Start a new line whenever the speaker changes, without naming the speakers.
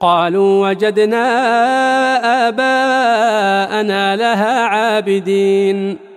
قالوا وجدنا آباءنا لها عابدين.